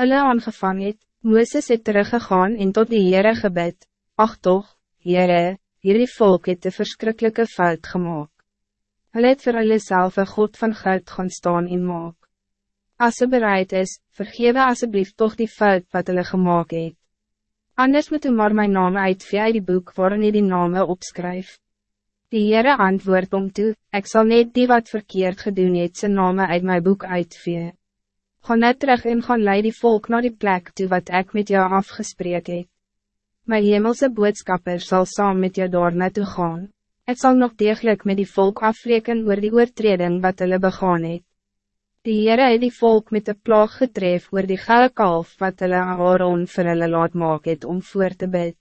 hulle aangevang het, Mooses het teruggegaan en tot die Heere gebed, Ach toch, Heere, hierdie volk het een verschrikkelijke fout gemaakt. Hulle het vir hulle self een God van goud gaan staan en maak. As ze bereid is, vergewe alsjeblieft toch die fout wat hulle gemaakt het. Anders moet u maar mijn naam uit die boek waarin u die name opskryf. Die Heere antwoord om toe, ik zal net die wat verkeerd gedoen het zijn name uit mijn boek uitvee. Ga net terug en gaan leid die volk naar die plek toe wat ik met jou afgesprek het. My hemelse boodskapper zal saam met jou daar naartoe gaan. Ik zal nog degelijk met die volk afreken oor die oortreding wat hulle begaan het. Die Heere het die volk met de plaag getref oor die gouden kalf wat hulle Aaron vir hulle laat maak het om voor te bid.